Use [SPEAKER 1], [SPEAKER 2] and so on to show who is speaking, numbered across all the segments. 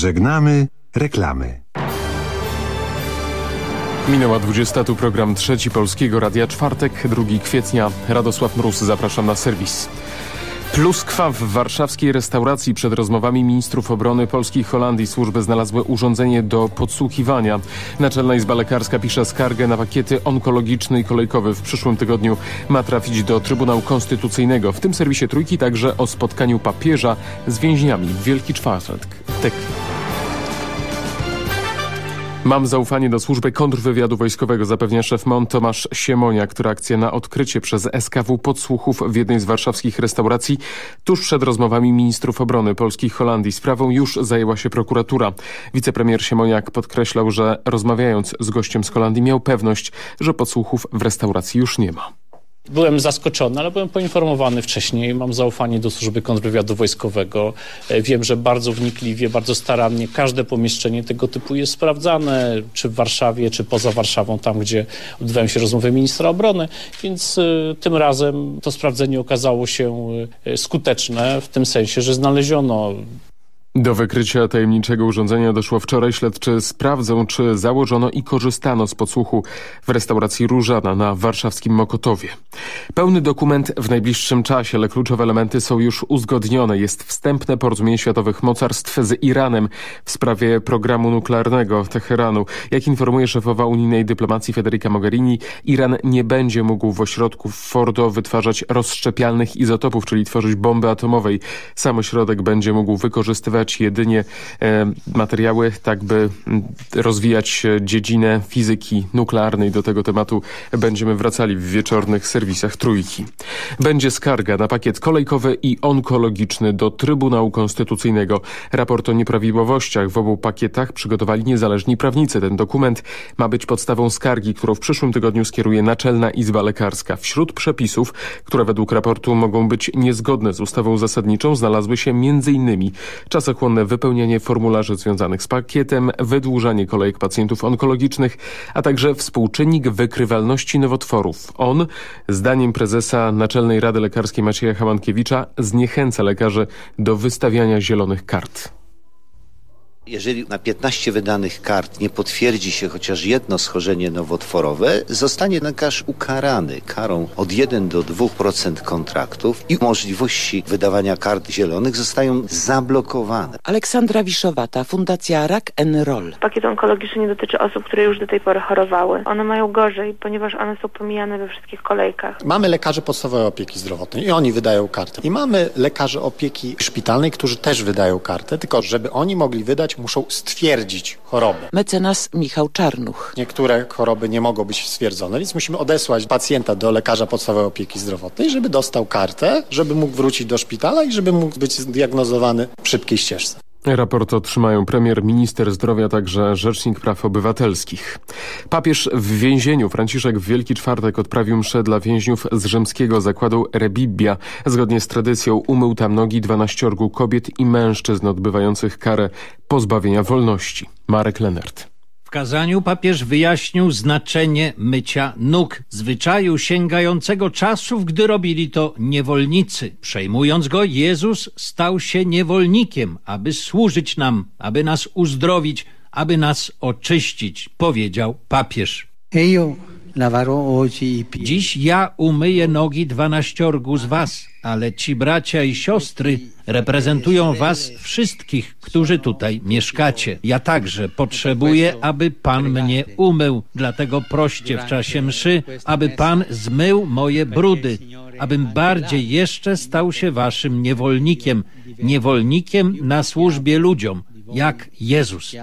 [SPEAKER 1] Żegnamy reklamy.
[SPEAKER 2] Minęła 20, tu program Trzeci Polskiego Radia Czwartek, 2 kwietnia. Radosław Mróz, zapraszam na serwis. Pluskwa w warszawskiej restauracji przed rozmowami ministrów obrony Polski i Holandii służby znalazły urządzenie do podsłuchiwania. Naczelna Izba Lekarska pisze skargę na pakiety onkologiczny i kolejkowy. W przyszłym tygodniu ma trafić do Trybunału Konstytucyjnego. W tym serwisie Trójki także o spotkaniu papieża z więźniami w Wielki Czwartek. Mam zaufanie do służby kontrwywiadu wojskowego, zapewnia szef MON Tomasz Siemonia, która akcja na odkrycie przez SKW podsłuchów w jednej z warszawskich restauracji tuż przed rozmowami ministrów obrony Polski i Holandii. Sprawą już zajęła się prokuratura. Wicepremier Siemoniak podkreślał, że rozmawiając z gościem z Holandii miał pewność, że podsłuchów w restauracji już nie ma.
[SPEAKER 3] Byłem zaskoczony, ale byłem poinformowany wcześniej. Mam zaufanie do służby kontrwywiadu wojskowego. E, wiem, że bardzo wnikliwie, bardzo starannie każde pomieszczenie tego typu jest sprawdzane, czy w Warszawie, czy poza Warszawą, tam gdzie odbywają się rozmowy ministra obrony. Więc y, tym razem to sprawdzenie okazało się y, skuteczne w tym sensie, że znaleziono
[SPEAKER 2] do wykrycia tajemniczego urządzenia doszło wczoraj. Śledczy sprawdzą, czy założono i korzystano z podsłuchu w restauracji Różana na warszawskim Mokotowie. Pełny dokument w najbliższym czasie, ale kluczowe elementy są już uzgodnione. Jest wstępne porozumienie światowych mocarstw z Iranem w sprawie programu nuklearnego Teheranu. Jak informuje szefowa unijnej dyplomacji Federica Mogherini, Iran nie będzie mógł w ośrodku Fordo wytwarzać rozszczepialnych izotopów, czyli tworzyć bomby atomowej. Sam ośrodek będzie mógł wykorzystywać jedynie e, materiały, tak by rozwijać dziedzinę fizyki nuklearnej. Do tego tematu będziemy wracali w wieczornych serwisach Trójki. Będzie skarga na pakiet kolejkowy i onkologiczny do Trybunału Konstytucyjnego. Raport o nieprawidłowościach w obu pakietach przygotowali niezależni prawnicy. Ten dokument ma być podstawą skargi, którą w przyszłym tygodniu skieruje Naczelna Izba Lekarska. Wśród przepisów, które według raportu mogą być niezgodne z ustawą zasadniczą, znalazły się m.in. czas czasochłonne wypełnianie formularzy związanych z pakietem, wydłużanie kolejek pacjentów onkologicznych, a także współczynnik wykrywalności nowotworów. On, zdaniem prezesa Naczelnej Rady Lekarskiej Macieja Hamankiewicza, zniechęca lekarzy do wystawiania zielonych kart.
[SPEAKER 4] Jeżeli na 15 wydanych kart nie potwierdzi się chociaż jedno schorzenie nowotworowe, zostanie lekarz ukarany karą od 1 do 2% kontraktów i możliwości wydawania kart zielonych zostają zablokowane.
[SPEAKER 5] Aleksandra Wiszowata, Fundacja Rak Roll.
[SPEAKER 6] Pakiet onkologiczny nie dotyczy osób, które już do tej pory chorowały. One mają gorzej, ponieważ one są pomijane we wszystkich kolejkach.
[SPEAKER 7] Mamy lekarzy podstawowej opieki zdrowotnej i oni wydają kartę. I mamy lekarzy opieki szpitalnej, którzy też wydają kartę, tylko żeby oni mogli wydać muszą stwierdzić chorobę.
[SPEAKER 5] Mecenas Michał Czarnuch.
[SPEAKER 7] Niektóre choroby nie mogą być stwierdzone, więc musimy odesłać pacjenta do lekarza podstawowej opieki zdrowotnej, żeby dostał kartę, żeby mógł wrócić do szpitala i żeby mógł być zdiagnozowany w szybkiej ścieżce.
[SPEAKER 2] Raport otrzymają premier, minister zdrowia, także rzecznik praw obywatelskich. Papież w więzieniu Franciszek w Wielki Czwartek odprawił mszę dla więźniów z rzymskiego zakładu Rebibbia. Zgodnie z tradycją umył tam nogi dwanaściorgu kobiet i mężczyzn odbywających karę pozbawienia wolności. Marek Lenert.
[SPEAKER 8] W kazaniu papież wyjaśnił znaczenie mycia nóg, zwyczaju sięgającego czasów, gdy robili to niewolnicy. Przejmując go, Jezus stał się niewolnikiem, aby służyć nam, aby nas uzdrowić, aby nas oczyścić, powiedział papież. Dziś ja umyję nogi dwanaściorgu z was, ale ci bracia i siostry reprezentują was wszystkich, którzy tutaj mieszkacie. Ja także potrzebuję, aby Pan mnie umył, dlatego proście w czasie mszy, aby Pan zmył moje brudy, abym bardziej jeszcze stał się waszym niewolnikiem, niewolnikiem na służbie ludziom, jak Jezus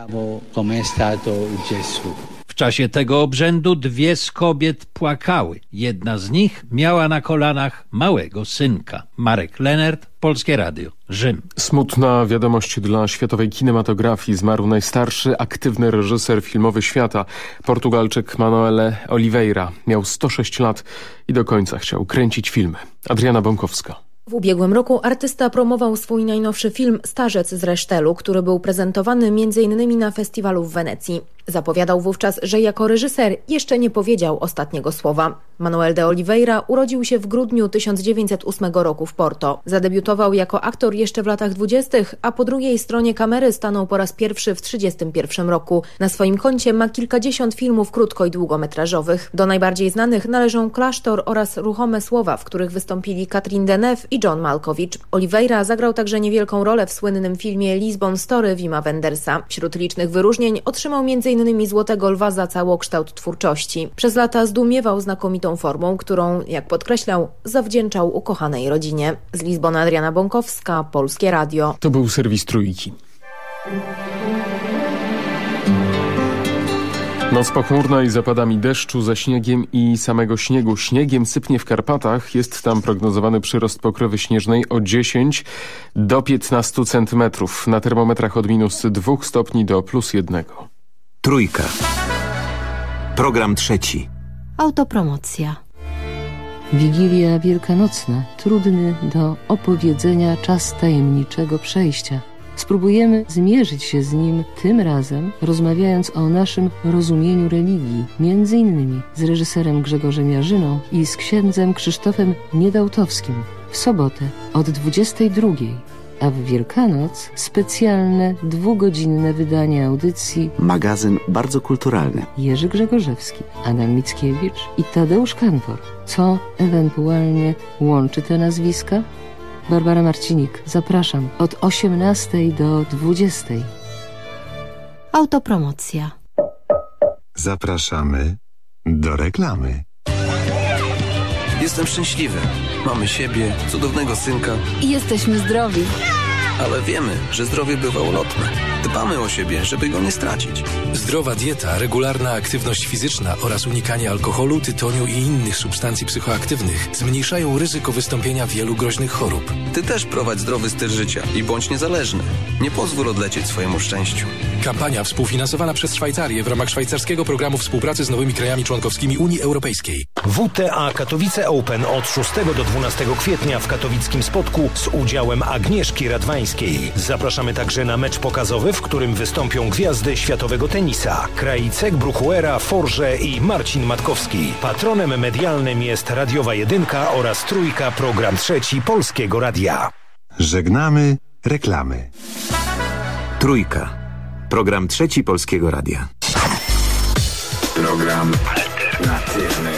[SPEAKER 8] czasie tego obrzędu dwie z kobiet płakały. Jedna z nich miała na kolanach małego synka. Marek Lenert, Polskie Radio, Rzym.
[SPEAKER 2] Smutna wiadomość dla światowej kinematografii. Zmarł najstarszy aktywny reżyser filmowy świata, Portugalczyk Manuel Oliveira. Miał 106 lat i do końca chciał kręcić filmy. Adriana Bąkowska.
[SPEAKER 9] W ubiegłym roku artysta promował swój najnowszy film Starzec z Resztelu, który był prezentowany m.in. na festiwalu w Wenecji. Zapowiadał wówczas, że jako reżyser jeszcze nie powiedział ostatniego słowa. Manuel de Oliveira urodził się w grudniu 1908 roku w Porto. Zadebiutował jako aktor jeszcze w latach dwudziestych, a po drugiej stronie kamery stanął po raz pierwszy w 1931 roku. Na swoim koncie ma kilkadziesiąt filmów krótko- i długometrażowych. Do najbardziej znanych należą Klasztor oraz Ruchome Słowa, w których wystąpili Katrin Deneuve i John Malkovich. Oliveira zagrał także niewielką rolę w słynnym filmie Lisbon Story Wima Wendersa. Wśród licznych wyróżnień otrzymał m.in. Złotego Lwa za całokształt twórczości. Przez lata zdumiewał znakomitą formą, którą, jak podkreślał, zawdzięczał ukochanej rodzinie. Z Lizbona Adriana Bąkowska, Polskie Radio.
[SPEAKER 2] To był serwis Trójki. Noc pochmurna i zapadami deszczu ze śniegiem i samego śniegu. Śniegiem sypnie w Karpatach. Jest tam prognozowany przyrost pokrywy śnieżnej o 10 do 15 centymetrów. Na termometrach od minus 2 stopni do plus 1.
[SPEAKER 1] Trójka. Program trzeci.
[SPEAKER 10] Autopromocja. Wigilia Wielkanocna. Trudny do opowiedzenia czas tajemniczego przejścia. Spróbujemy zmierzyć się z nim tym razem, rozmawiając o naszym rozumieniu religii, między innymi z reżyserem Grzegorzem Jarzyną i z księdzem Krzysztofem Niedałtowskim w sobotę od 22, a w Wielkanoc specjalne dwugodzinne wydanie audycji
[SPEAKER 11] Magazyn bardzo kulturalny.
[SPEAKER 10] Jerzy Grzegorzewski, Adam Mickiewicz i Tadeusz Kantor. Co ewentualnie łączy te nazwiska? Barbara Marcinik, zapraszam od 18 do 20.
[SPEAKER 9] Autopromocja.
[SPEAKER 1] Zapraszamy do reklamy.
[SPEAKER 12] Jestem szczęśliwy. Mamy siebie, cudownego synka.
[SPEAKER 13] I jesteśmy zdrowi.
[SPEAKER 12] Ale wiemy, że zdrowie bywa ulotne. Dbamy o siebie, żeby go nie stracić.
[SPEAKER 14] Zdrowa dieta, regularna aktywność fizyczna oraz unikanie alkoholu, tytoniu i innych substancji psychoaktywnych zmniejszają ryzyko wystąpienia wielu groźnych chorób.
[SPEAKER 12] Ty też prowadź zdrowy styl życia i bądź niezależny. Nie pozwól odlecieć swojemu szczęściu.
[SPEAKER 14] Kampania współfinansowana przez Szwajcarię w ramach szwajcarskiego programu współpracy z nowymi krajami członkowskimi Unii Europejskiej.
[SPEAKER 15] WTA Katowice Open od 6 do 12 kwietnia w katowickim spotku z udziałem Agnieszki Radwańskiej. Zapraszamy także na mecz pokazowy, w którym wystąpią gwiazdy światowego tenisa. Krajicek, Bruchuera, Forże i Marcin Matkowski. Patronem medialnym jest Radiowa Jedynka oraz Trójka Program Trzeci Polskiego Radia.
[SPEAKER 1] Żegnamy reklamy.
[SPEAKER 11] Trójka. Program trzeci Polskiego Radia.
[SPEAKER 16] Program alternatywny.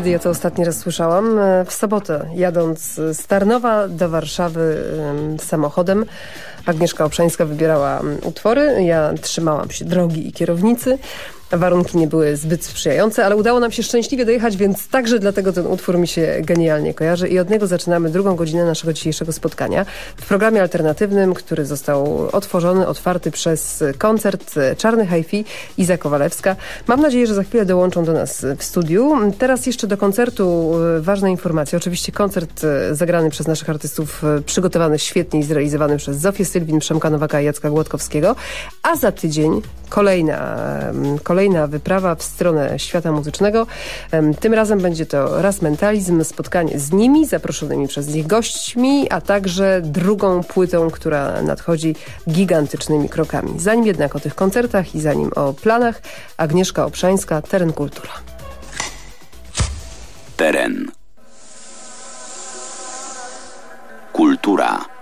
[SPEAKER 13] Kiedy ja to ostatni raz słyszałam? E, w sobotę, jadąc z Tarnowa do Warszawy samochodem, Agnieszka Obszańska wybierała utwory, ja trzymałam się drogi i kierownicy. Warunki nie były zbyt sprzyjające, ale udało nam się szczęśliwie dojechać, więc także dlatego ten utwór mi się genialnie kojarzy i od niego zaczynamy drugą godzinę naszego dzisiejszego spotkania w programie alternatywnym, który został otworzony, otwarty przez koncert Czarny Hi-Fi Iza Kowalewska. Mam nadzieję, że za chwilę dołączą do nas w studiu. Teraz jeszcze do koncertu ważna informacja. Oczywiście koncert zagrany przez naszych artystów, przygotowany świetnie i zrealizowany przez Zofię Sylwin, Przemka Nowaka i Jacka Głodkowskiego. A za tydzień kolejna, kolejna kolejna wyprawa w stronę świata muzycznego. Tym razem będzie to raz mentalizm, spotkanie z nimi, zaproszonymi przez nich gośćmi, a także drugą płytą, która nadchodzi gigantycznymi krokami. Zanim jednak o tych koncertach i zanim o planach, Agnieszka Obszańska, Teren Kultura.
[SPEAKER 17] Teren. Kultura.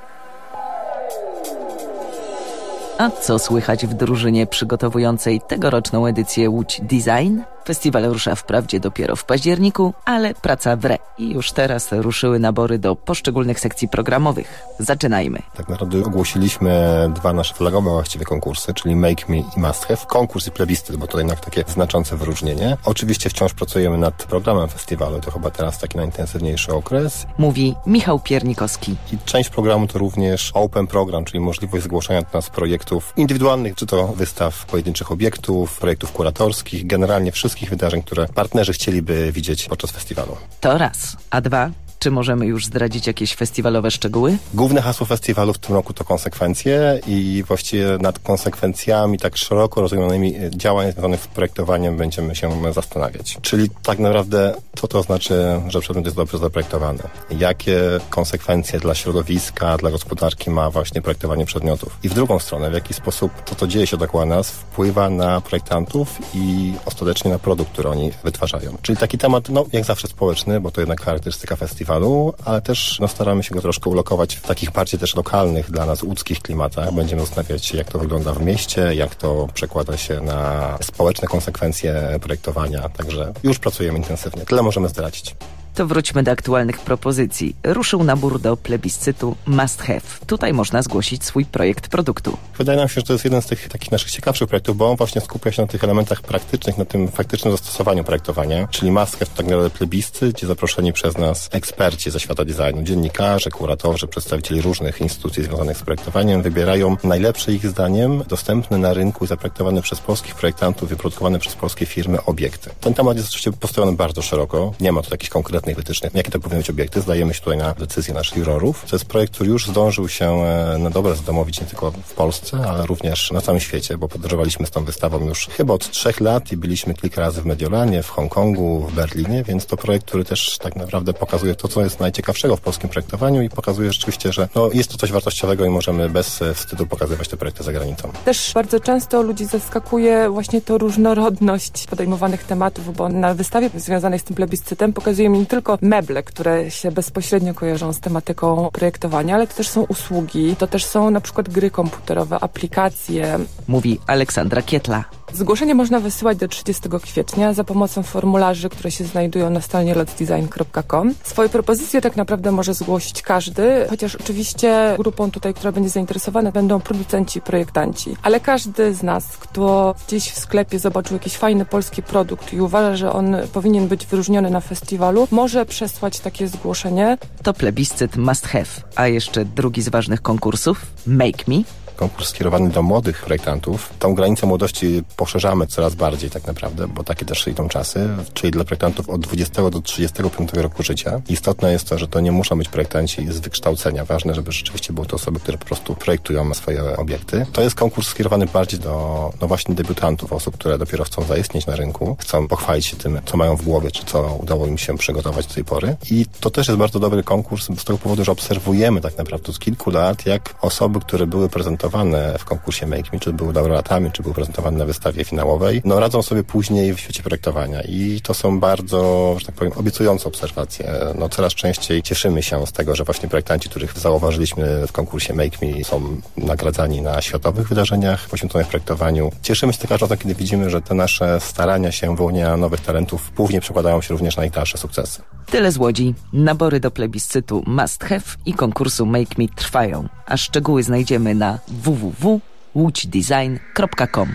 [SPEAKER 18] A co słychać w drużynie przygotowującej tegoroczną edycję Łódź Design? Festiwal rusza wprawdzie dopiero w październiku, ale praca wre i już teraz ruszyły nabory do poszczególnych sekcji programowych. Zaczynajmy.
[SPEAKER 19] Tak naprawdę ogłosiliśmy dwa nasze flagowe właściwie konkursy, czyli Make Me i Must Have. Konkurs i plebiscyt, bo to jednak takie znaczące wyróżnienie. Oczywiście wciąż pracujemy nad programem festiwalu, to chyba teraz taki najintensywniejszy okres.
[SPEAKER 18] Mówi Michał Piernikowski.
[SPEAKER 19] I część programu to również Open Program, czyli możliwość zgłoszenia do nas projektów indywidualnych, czy to wystaw pojedynczych obiektów, projektów kuratorskich, generalnie wszystkich wszystkich wydarzeń, które partnerzy chcieliby widzieć podczas festiwalu.
[SPEAKER 18] To raz. A dwa, czy możemy już zdradzić jakieś festiwalowe szczegóły?
[SPEAKER 19] Główne hasło festiwalu w tym roku to konsekwencje i właściwie nad konsekwencjami tak szeroko rozumianymi działań związanych z projektowaniem będziemy się zastanawiać. Czyli tak naprawdę co to znaczy, że przedmiot jest dobrze zaprojektowany? Jakie konsekwencje dla środowiska, dla gospodarki ma właśnie projektowanie przedmiotów? I w drugą stronę, w jaki sposób to, co dzieje się dookoła nas, wpływa na projektantów i ostatecznie na produkt, który oni wytwarzają. Czyli taki temat, no jak zawsze społeczny, bo to jednak charakterystyka festiwalu festiwalu, ale też no, staramy się go troszkę ulokować w takich bardziej też lokalnych dla nas łódzkich klimatach. Będziemy zastanawiać jak to wygląda w mieście, jak to przekłada się na społeczne konsekwencje projektowania. Także już pracujemy intensywnie. Tyle możemy zdradzić.
[SPEAKER 18] To wróćmy do aktualnych propozycji. Ruszył nabór do plebiscytu Must Have. Tutaj można zgłosić swój projekt produktu.
[SPEAKER 19] Wydaje nam się, że to jest jeden z tych takich naszych ciekawszych projektów, bo on właśnie skupia się na tych elementach praktycznych, na tym faktycznym zastosowaniu projektowania. Czyli Must Have to tak naprawdę plebiscyt, gdzie zaproszeni przez nas eksperci ze świata designu, dziennikarze, kuratorzy, przedstawicieli różnych instytucji związanych z projektowaniem wybierają najlepsze ich zdaniem dostępne na rynku i zaprojektowane przez polskich projektantów, wyprodukowane przez polskie firmy obiekty. Ten temat jest oczywiście postawiony bardzo szeroko. Nie ma tu takich konkretnych konkretnych wytycznych, jakie to powinny być obiekty. Zdajemy się tutaj na decyzję naszych jurorów. To jest projekt, który już zdążył się e, na dobre zadomowić nie tylko w Polsce, ale również na całym świecie, bo podróżowaliśmy z tą wystawą już chyba od trzech lat i byliśmy kilka razy w Mediolanie, w Hongkongu, w Berlinie, więc to projekt, który też tak naprawdę pokazuje to, co jest najciekawszego w polskim projektowaniu i pokazuje rzeczywiście, że no, jest to coś wartościowego i możemy bez e, wstydu pokazywać te projekty za granicą.
[SPEAKER 20] Też bardzo często ludzi zaskakuje właśnie to różnorodność podejmowanych tematów, bo na wystawie związanej z tym plebiscytem pokazujemy nie tylko tylko meble, które się bezpośrednio kojarzą z tematyką projektowania, ale to też są usługi, to też są na przykład gry komputerowe, aplikacje.
[SPEAKER 18] Mówi Aleksandra Kietla.
[SPEAKER 20] Zgłoszenie można wysyłać do 30 kwietnia za pomocą formularzy, które się znajdują na stronie lotsdesign.com. Swoje propozycje tak naprawdę może zgłosić każdy, chociaż oczywiście grupą tutaj, która będzie zainteresowana, będą producenci, projektanci. Ale każdy z nas, kto gdzieś w sklepie zobaczył jakiś fajny polski produkt i uważa, że on powinien być wyróżniony na festiwalu, może przesłać takie zgłoszenie.
[SPEAKER 18] To plebiscyt must have. A jeszcze drugi z ważnych konkursów, Make Me,
[SPEAKER 19] konkurs skierowany do młodych projektantów. Tą granicę młodości poszerzamy coraz bardziej tak naprawdę, bo takie też idą czasy, czyli dla projektantów od 20 do 35 roku życia. Istotne jest to, że to nie muszą być projektanci z wykształcenia. Ważne, żeby rzeczywiście były to osoby, które po prostu projektują swoje obiekty. To jest konkurs skierowany bardziej do no właśnie debiutantów, osób, które dopiero chcą zaistnieć na rynku, chcą pochwalić się tym, co mają w głowie, czy co udało im się przygotować do tej pory. I to też jest bardzo dobry konkurs z tego powodu, że obserwujemy tak naprawdę z kilku lat, jak osoby, które były prezentowane projektowane w konkursie Make Me, czy były laureatami, czy były prezentowane na wystawie finałowej, no radzą sobie później w świecie projektowania i to są bardzo, że tak powiem, obiecujące obserwacje. No coraz częściej cieszymy się z tego, że właśnie projektanci, których zauważyliśmy w konkursie Make Me są nagradzani na światowych wydarzeniach poświęconych projektowaniu. Cieszymy się tylko kiedy widzimy, że te nasze starania się wyłonienia nowych talentów później przekładają się również na ich dalsze sukcesy.
[SPEAKER 18] Tyle z Łodzi. Nabory do plebiscytu Must Have i konkursu Make Me trwają, a szczegóły znajdziemy na www.łódźdesign.com.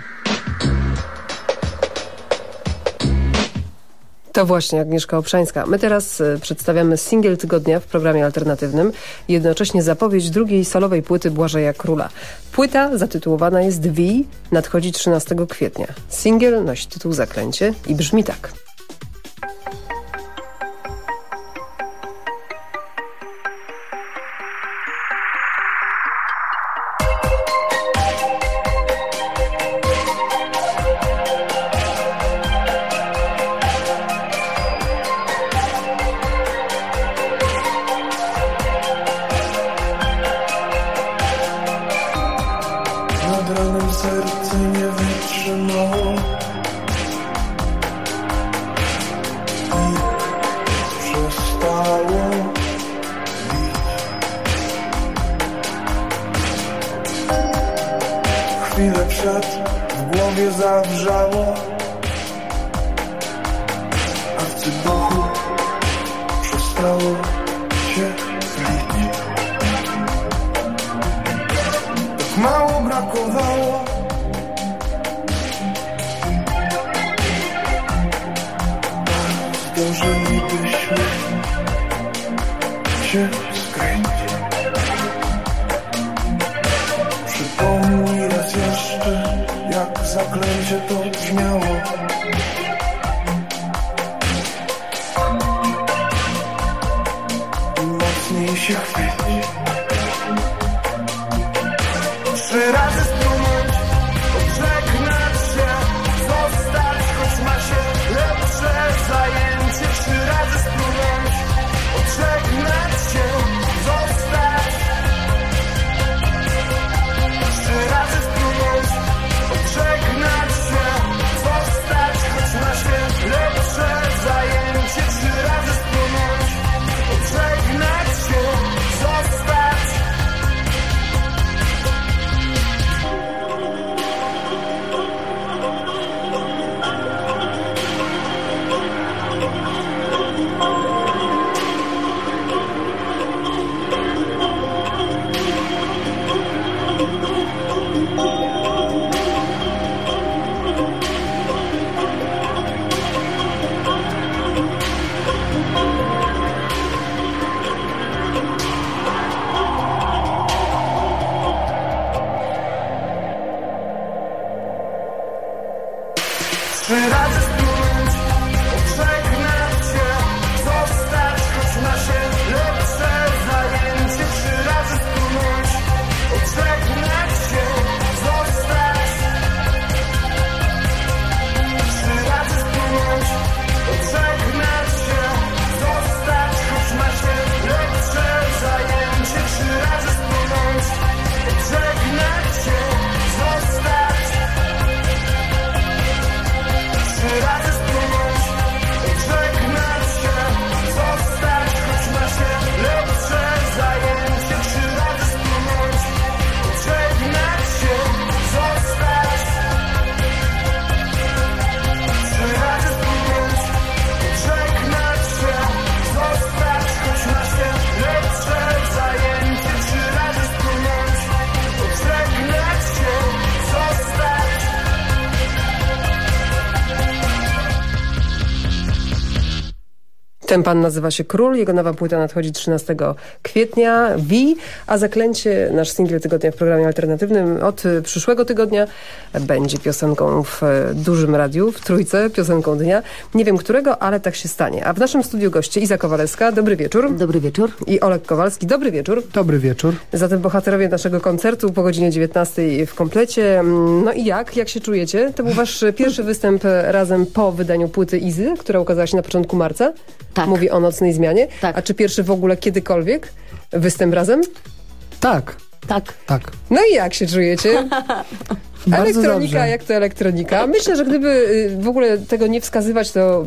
[SPEAKER 13] To właśnie Agnieszka Obszańska. My teraz y, przedstawiamy singiel tygodnia w programie alternatywnym, jednocześnie zapowiedź drugiej solowej płyty Błażeja Króla. Płyta zatytułowana jest V, nadchodzi 13 kwietnia. Singiel nosi tytuł Zaklęcie i brzmi tak.
[SPEAKER 21] Trzy razy
[SPEAKER 13] Ten pan nazywa się Król, jego nowa płyta nadchodzi 13 kwietnia, V, a Zaklęcie, nasz singiel tygodnia w programie alternatywnym od y, przyszłego tygodnia będzie piosenką w y, dużym radiu, w trójce, piosenką dnia. Nie wiem którego, ale tak się stanie. A w naszym studiu goście Iza Kowalewska, dobry wieczór.
[SPEAKER 10] Dobry wieczór.
[SPEAKER 13] I Olek Kowalski, dobry wieczór.
[SPEAKER 22] Dobry wieczór.
[SPEAKER 13] Zatem bohaterowie naszego koncertu po godzinie 19 w komplecie. Mm, No i jak? Jak się czujecie? To był wasz pierwszy występ razem po wydaniu płyty Izy, która ukazała się na początku marca.
[SPEAKER 10] Tak.
[SPEAKER 13] Mówi o nocnej zmianie. A czy pierwszy w ogóle kiedykolwiek występ razem?
[SPEAKER 22] Tak.
[SPEAKER 23] Tak.
[SPEAKER 22] Tak.
[SPEAKER 13] No i jak się czujecie?
[SPEAKER 22] Bardzo
[SPEAKER 13] elektronika
[SPEAKER 22] dobrze.
[SPEAKER 13] jak to elektronika. Myślę, że gdyby y, w ogóle tego nie wskazywać, to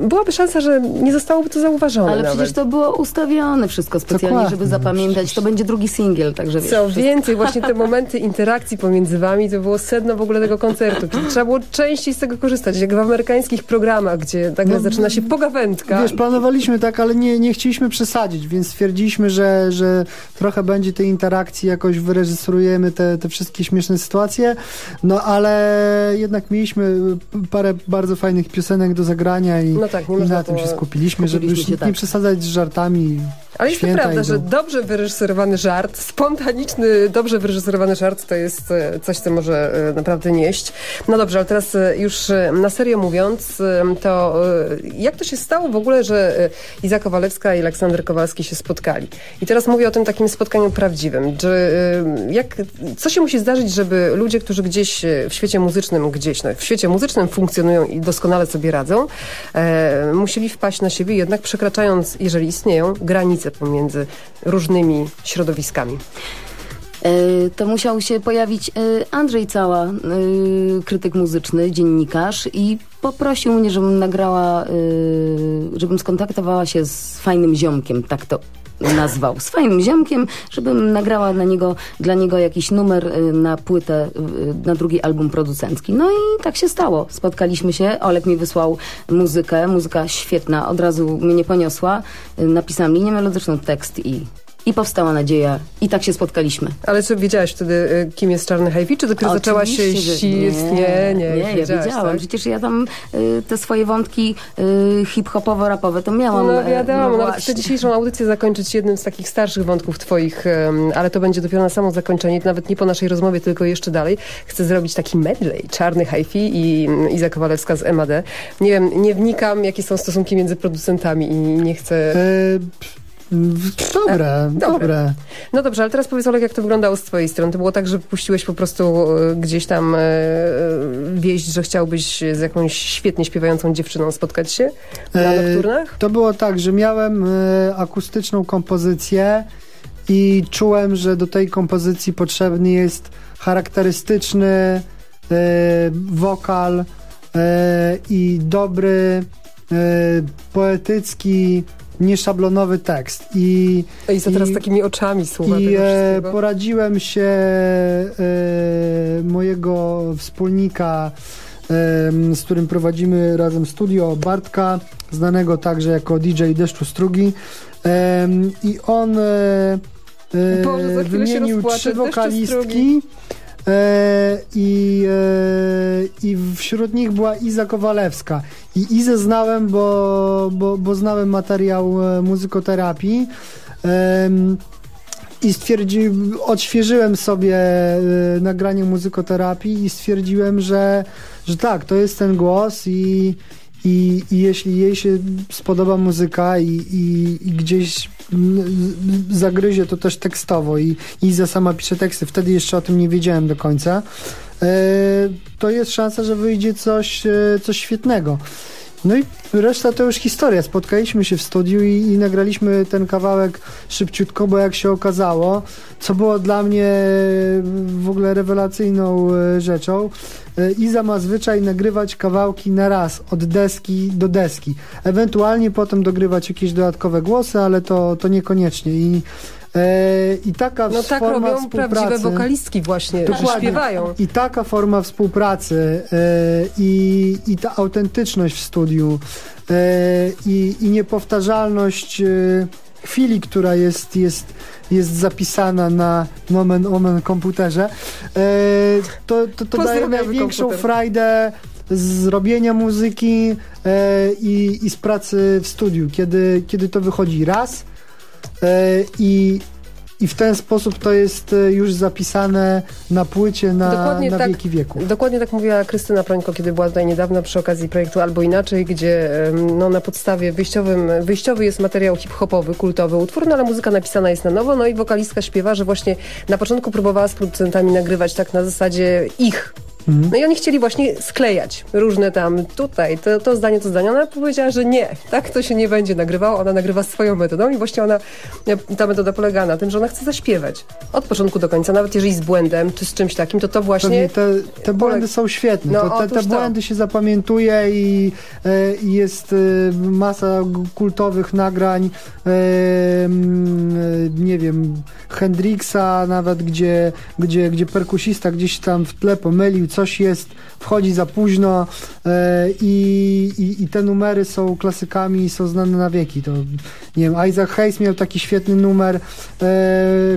[SPEAKER 13] byłaby szansa, że nie zostałoby to zauważone
[SPEAKER 23] Ale
[SPEAKER 13] nawet.
[SPEAKER 23] przecież to było ustawione wszystko specjalnie,
[SPEAKER 13] Dokładnie,
[SPEAKER 23] żeby zapamiętać. To będzie drugi singiel, także wiesz.
[SPEAKER 13] Co
[SPEAKER 23] wszystko-
[SPEAKER 13] więcej, właśnie te momenty interakcji pomiędzy wami to było sedno w ogóle tego koncertu. Kiedy trzeba było częściej z tego korzystać, jak w amerykańskich programach, gdzie nagle
[SPEAKER 22] No,
[SPEAKER 13] zaczyna się pogawędka.
[SPEAKER 22] Wiesz, planowaliśmy tak, ale nie, nie chcieliśmy przesadzić, więc stwierdziliśmy, że, że trochę będzie tej interakcji, jakoś wyreżyserujemy te, te wszystkie śmieszne sytuacje, no ale jednak mieliśmy parę bardzo fajnych piosenek do zagrania i,
[SPEAKER 13] No tak,
[SPEAKER 22] i na tym się skupiliśmy, żeby już
[SPEAKER 13] się
[SPEAKER 22] nie
[SPEAKER 13] tak.
[SPEAKER 22] przesadzać z żartami.
[SPEAKER 13] Ale jest to prawda, że dobrze wyreżyserowany żart, spontaniczny, dobrze wyreżyserowany żart to jest e, coś, co może e, naprawdę nieść. No dobrze, ale teraz e, już na serio mówiąc, to jak to się stało w ogóle, że Iza Kowalewska i Aleksander Kowalski się spotkali? I teraz mówię o tym takim spotkaniu prawdziwym. E, jak, co się musi zdarzyć, żeby ludzie, którzy gdzieś e, w świecie muzycznym, gdzieś, no, w świecie muzycznym funkcjonują i doskonale sobie radzą, e, musieli wpaść na siebie, jednak przekraczając, jeżeli istnieją, granice pomiędzy różnymi środowiskami.
[SPEAKER 23] E, To musiał się pojawić e, Andrzej Cała, krytyk muzyczny, dziennikarz i poprosił mnie, żebym nagrała, żebym skontaktowała się z fajnym ziomkiem, tak to nazwał, fajnym ziomkiem, żebym nagrała na niego, dla niego jakiś numer e, na płytę, e, na drugi album producencki. No i tak się stało. Spotkaliśmy się, Olek mi wysłał muzykę, muzyka świetna, od razu mnie poniosła. Napisałam linię melodyczną, tekst i i powstała nadzieja i tak się spotkaliśmy.
[SPEAKER 13] Ale czy wiedziałaś wtedy, y, kim jest Czarny Hi-Fi, czy dopiero zaczęłaś się
[SPEAKER 23] że-
[SPEAKER 13] ścisk? Nie, nie,
[SPEAKER 23] nie, ja wiedziałam.
[SPEAKER 13] tak?
[SPEAKER 23] Przecież ja tam y, te swoje wątki y, hip-hopowo-rapowe to miałam.
[SPEAKER 13] No
[SPEAKER 23] e,
[SPEAKER 13] wiadomo,
[SPEAKER 23] no
[SPEAKER 13] nawet
[SPEAKER 23] właśnie.
[SPEAKER 13] chcę dzisiejszą audycję zakończyć jednym z takich starszych wątków twoich, em, ale to będzie dopiero na samo zakończenie, nawet nie po naszej rozmowie, tylko jeszcze dalej. Chcę zrobić taki medley, Czarny Hi-Fi i mm, Iza Kowalewska z MAD. Nie wiem, nie wnikam, jakie są stosunki między producentami i nie chcę...
[SPEAKER 22] Dobre, dobre.
[SPEAKER 13] No dobrze, ale teraz powiedz Olek, jak to wyglądało z twojej strony? To było tak, że puściłeś po prostu e, gdzieś tam e, wieść, że chciałbyś z jakąś świetnie śpiewającą dziewczyną spotkać się na
[SPEAKER 22] E,
[SPEAKER 13] nokturnach?
[SPEAKER 22] To było tak, że miałem e, akustyczną kompozycję i czułem, że do tej kompozycji potrzebny jest charakterystyczny e, wokal e, i dobry, e, poetycki, nieszablonowy tekst. I,
[SPEAKER 13] I co teraz z takimi oczami słucha
[SPEAKER 22] I e, poradziłem się e, mojego wspólnika, em, z którym prowadzimy razem studio, Bartka, znanego także jako DJ Deszczu Strugi. Em, I on e, e,
[SPEAKER 13] Boże,
[SPEAKER 22] wymienił trzy wokalistki. E, i, e, I wśród nich była Iza Kowalewska. I Izę znałem, bo, bo, bo znałem materiał e, muzykoterapii. Em, i stwierdziłem, odświeżyłem sobie e, nagranie muzykoterapii i stwierdziłem, że, że tak, to jest ten głos i, i, i jeśli jej się spodoba muzyka i, i, i gdzieś zagryzie to też tekstowo i Iza sama pisze teksty, wtedy jeszcze o tym nie wiedziałem do końca, to jest szansa, że wyjdzie coś, e, coś świetnego. No i reszta to już historia. Spotkaliśmy się w studiu i, i nagraliśmy ten kawałek szybciutko, bo jak się okazało, co było dla mnie w ogóle rewelacyjną e, rzeczą, e, Iza ma zwyczaj nagrywać kawałki na raz, od deski do deski. Ewentualnie potem dogrywać jakieś dodatkowe głosy, ale to, to niekoniecznie. I, i taka
[SPEAKER 13] No tak
[SPEAKER 22] forma
[SPEAKER 13] robią prawdziwe
[SPEAKER 22] współpracy-
[SPEAKER 13] wokalistki właśnie,
[SPEAKER 22] Dokładnie.
[SPEAKER 13] śpiewają.
[SPEAKER 22] I taka forma współpracy e, i, i ta autentyczność w studiu e, i, i niepowtarzalność e, chwili, która jest, jest, jest zapisana na nomen omen komputerze, e, to, to, to daje największą
[SPEAKER 13] komputer.
[SPEAKER 22] frajdę z robienia muzyki e, i, i z pracy w studiu, kiedy, kiedy to wychodzi raz e, i i w ten sposób to jest e, już zapisane na płycie na,
[SPEAKER 13] Dokładnie
[SPEAKER 22] na
[SPEAKER 13] tak.
[SPEAKER 22] wieki wieku.
[SPEAKER 13] Dokładnie tak mówiła Krystyna Prońko, kiedy była tutaj niedawno przy okazji projektu Albo Inaczej, gdzie no, na podstawie wyjściowym, wyjściowy jest materiał hip-hopowy, kultowy utwór, no ale muzyka napisana jest na nowo, no i wokalistka śpiewa, że właśnie na początku próbowała z producentami nagrywać tak na zasadzie ich No i oni chcieli właśnie sklejać różne tam tutaj, to, to zdanie, to zdanie. Ona powiedziała, że nie, tak to się nie będzie nagrywało. Ona nagrywa swoją metodą i właśnie ona, ta metoda polega na tym, że ona chce zaśpiewać od początku do końca, nawet jeżeli z błędem czy z czymś takim, to to właśnie...
[SPEAKER 22] Te, te błędy są świetne.
[SPEAKER 13] No,
[SPEAKER 22] to, te, te błędy się zapamiętuje i, e, i jest e, masa kultowych nagrań, e, e, nie wiem, Hendrixa nawet, gdzie, gdzie, gdzie perkusista gdzieś tam w tle pomylił, coś jest, wchodzi za późno e, i, i, i te numery są klasykami są znane na wieki. To, nie wiem, Isaac Hayes miał taki świetny numer, e,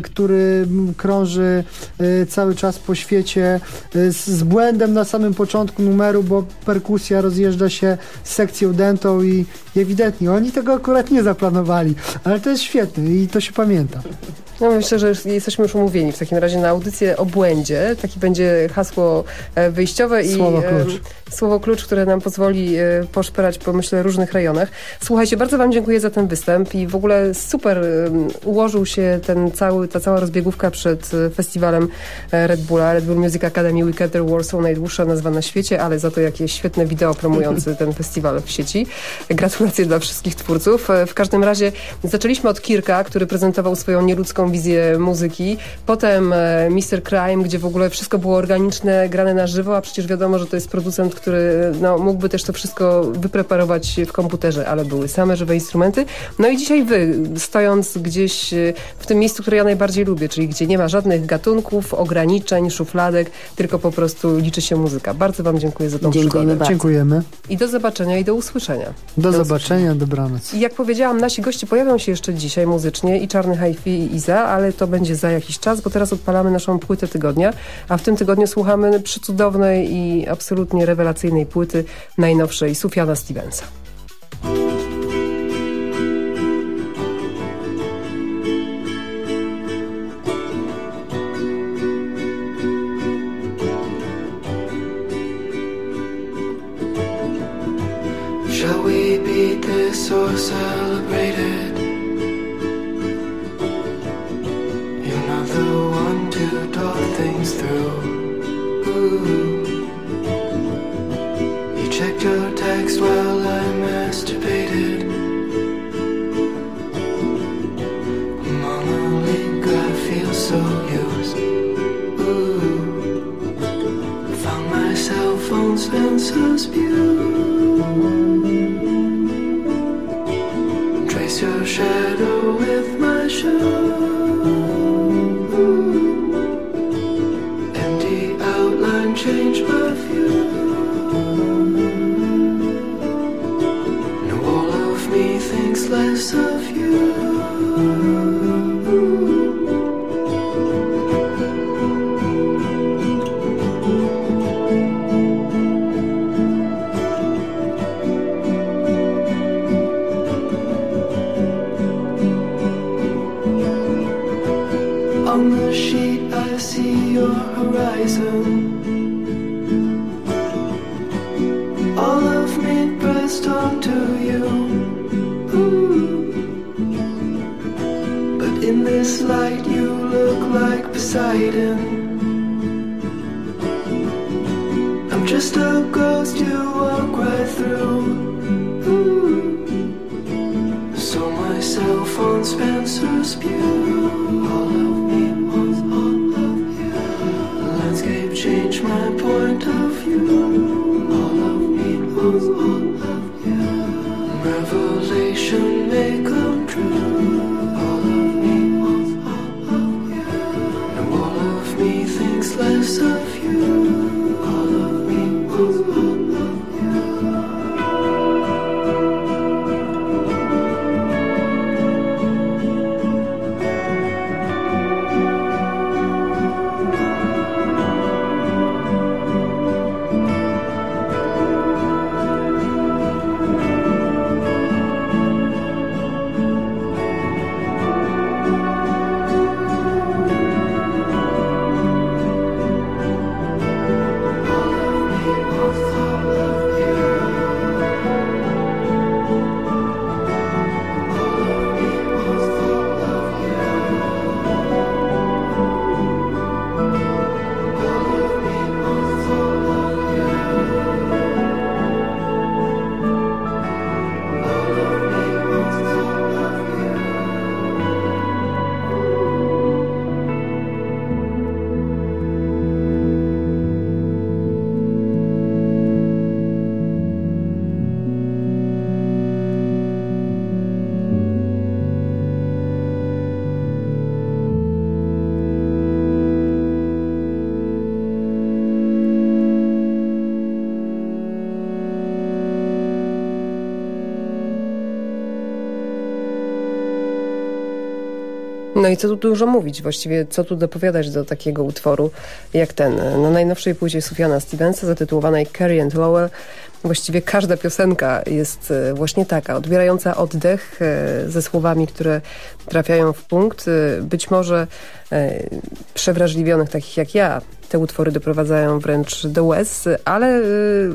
[SPEAKER 22] który krąży e, cały czas po świecie z, z błędem na samym początku numeru, bo perkusja rozjeżdża się z sekcją dentą i ewidentnie oni tego akurat nie zaplanowali, ale to jest świetne i to się pamięta.
[SPEAKER 13] No myślę, że już jesteśmy już umówieni w takim razie na audycję o błędzie. Taki będzie hasło e, wyjściowe i
[SPEAKER 22] Słowo
[SPEAKER 13] e,
[SPEAKER 22] klucz.
[SPEAKER 13] słowo klucz, które nam pozwoli e, poszperać po myślę różnych rejonach. Słuchajcie, bardzo wam dziękuję za ten występ i w ogóle super ułożył się ten cały, ta cała rozbiegówka przed festiwalem Red Bulla, Red Bull Music Academy Weekender Warsaw, najdłuższa nazwa na świecie, ale za to jakieś świetne wideo promujące ten festiwal w sieci. Gratulacje dla wszystkich twórców. W każdym razie zaczęliśmy od Kirka, który prezentował swoją nieludzką wizję muzyki. Potem e, Mr. Crime, gdzie w ogóle wszystko było organiczne, grane na żywo, a przecież wiadomo, że to jest producent, który no, mógłby też to wszystko wypreparować w komputerze, ale były same żywe instrumenty. No i dzisiaj wy, stojąc gdzieś e, w tym miejscu, które ja najbardziej lubię, czyli gdzie nie ma żadnych gatunków, ograniczeń, szufladek, tylko po prostu liczy się muzyka. Bardzo wam dziękuję za tą przygodę.
[SPEAKER 22] Dziękujemy.
[SPEAKER 13] I do zobaczenia i do usłyszenia.
[SPEAKER 22] Do zobaczenia, dobranoc.
[SPEAKER 13] I jak powiedziałam, nasi goście pojawią się jeszcze dzisiaj muzycznie i Czarny Hi-Fi i Iza, ale to będzie za jakiś czas, bo teraz odpalamy naszą płytę tygodnia, a w tym tygodniu słuchamy przecudownej i absolutnie rewelacyjnej płyty najnowszej Sufiana Stevensa.
[SPEAKER 16] those beautiful Just a ghost you walk right through. Ooh. Saw myself on Spencer's Pew.
[SPEAKER 13] No i co tu dużo mówić, właściwie co tu dopowiadać do takiego utworu jak ten. Na najnowszej płycie Sufiana Stevensa zatytułowanej Carrie and Lowell Właściwie każda piosenka jest e, właśnie taka, odbierająca oddech e, ze słowami, które trafiają w punkt. E, być może przewrażliwionych, takich jak ja, te utwory doprowadzają wręcz do łez, ale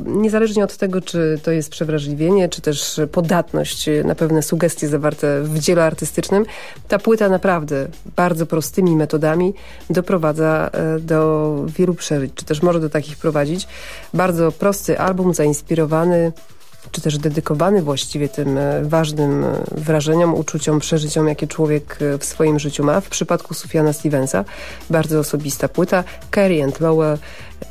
[SPEAKER 13] niezależnie od tego, czy to jest przewrażliwienie, czy też podatność na pewne sugestie zawarte w dziele artystycznym, ta płyta naprawdę bardzo prostymi metodami doprowadza do wielu przeżyć, czy też może do takich prowadzić. Bardzo prosty album zainspirowany czy też dedykowany właściwie tym e, ważnym e, wrażeniom, uczuciom, przeżyciom, jakie człowiek e, w swoim życiu ma. W przypadku Sufiana Stevensa bardzo osobista płyta Carrie and Lowell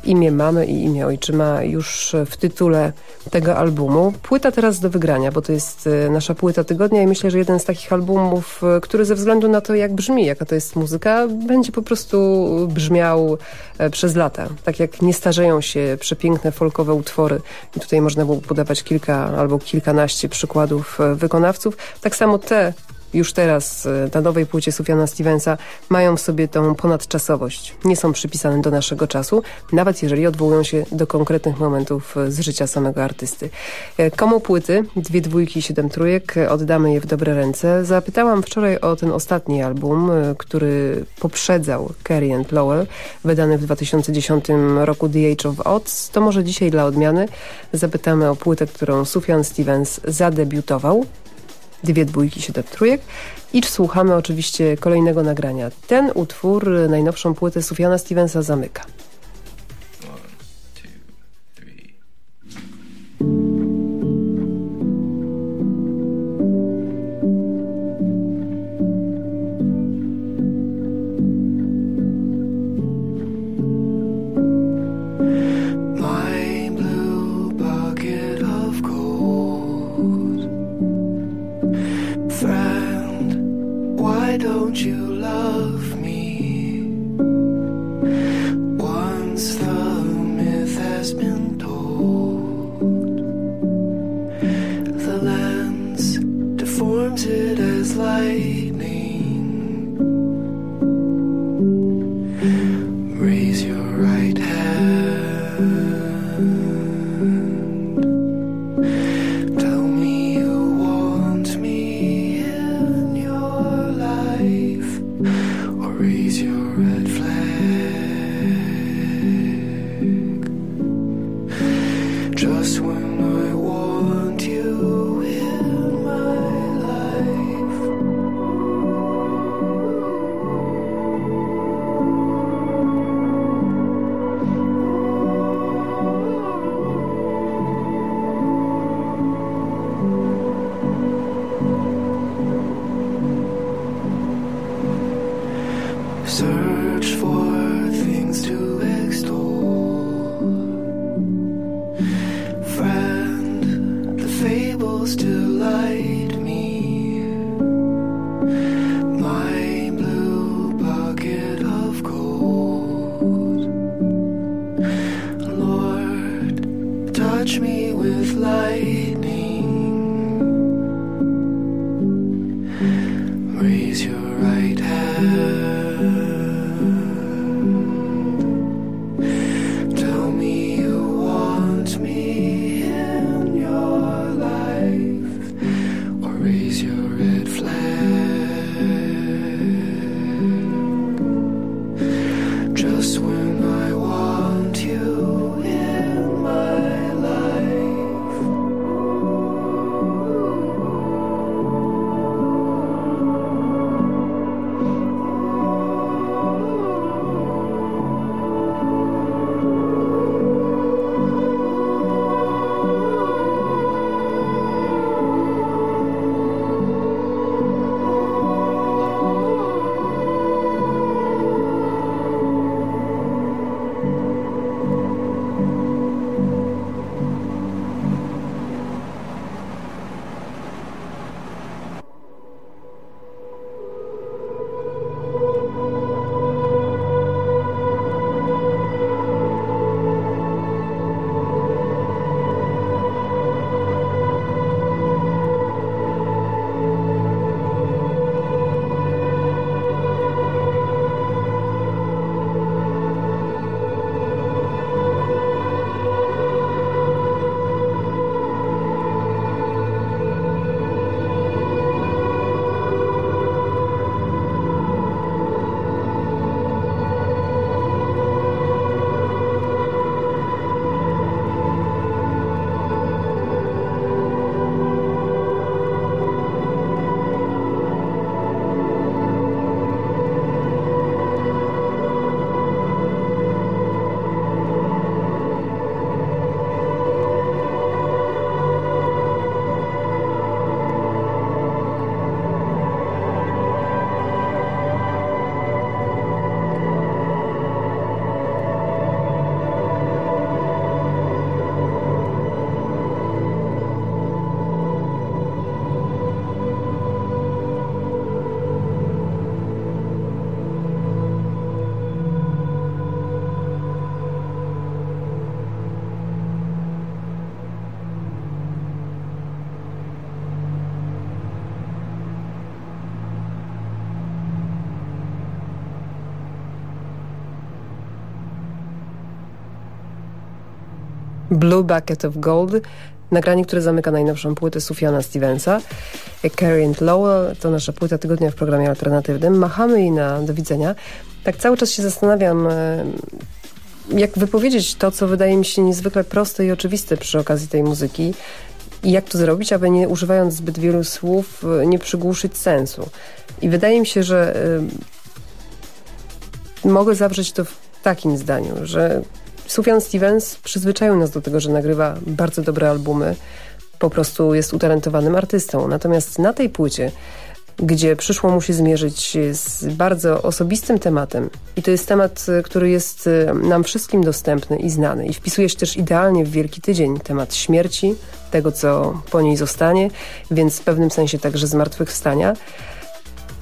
[SPEAKER 13] imię mamy i imię ojczyma już w tytule tego albumu. Płyta teraz do wygrania, bo to jest e, nasza płyta tygodnia i myślę, że jeden z takich albumów, e, który ze względu na to, jak brzmi, jaka to jest muzyka, będzie po prostu brzmiał e, przez lata. Tak jak nie starzeją się przepiękne folkowe utwory i tutaj można było podawać kilka albo kilkanaście przykładów wykonawców, tak samo te już teraz e, na nowej płycie Sufiana Stevensa mają w sobie tą ponadczasowość. Nie są przypisane do naszego czasu, nawet jeżeli odwołują się do konkretnych momentów e, z życia samego artysty. E, komu płyty, dwie dwójki, siedem trójek, oddamy je w dobre ręce. Zapytałam wczoraj o ten ostatni album, który poprzedzał Carrie and Lowell, wydany w 2010 roku The Age of Odds. To może dzisiaj dla odmiany zapytamy o płytę, którą Sufjan Stevens zadebiutował dwie dwójki, siedem trójek i słuchamy oczywiście kolejnego nagrania. Ten utwór, najnowszą płytę Sufiana Stevensa zamyka. Raise your right hand. Blue Bucket of Gold, nagranie, które zamyka najnowszą płytę Sufiana Stevensa. Carrie and Lowell to nasza płyta tygodnia w programie alternatywnym. Machamy jej na do widzenia. Tak cały czas się zastanawiam, e, jak wypowiedzieć to, co wydaje mi się niezwykle proste i oczywiste przy okazji tej muzyki. I jak to zrobić, aby nie używając zbyt wielu słów, e, nie przygłuszyć sensu. I wydaje mi się, że y, mogę zawrzeć to w takim zdaniu, że Sufjan Stevens przyzwyczaił nas do tego, że nagrywa bardzo dobre albumy. Po prostu jest utalentowanym artystą. Natomiast na tej płycie, gdzie przyszło mu się zmierzyć z bardzo osobistym tematem i to jest temat, który jest y, nam wszystkim dostępny i znany i wpisuje się też idealnie w Wielki Tydzień, temat śmierci, tego co po niej zostanie, więc w pewnym sensie także zmartwychwstania,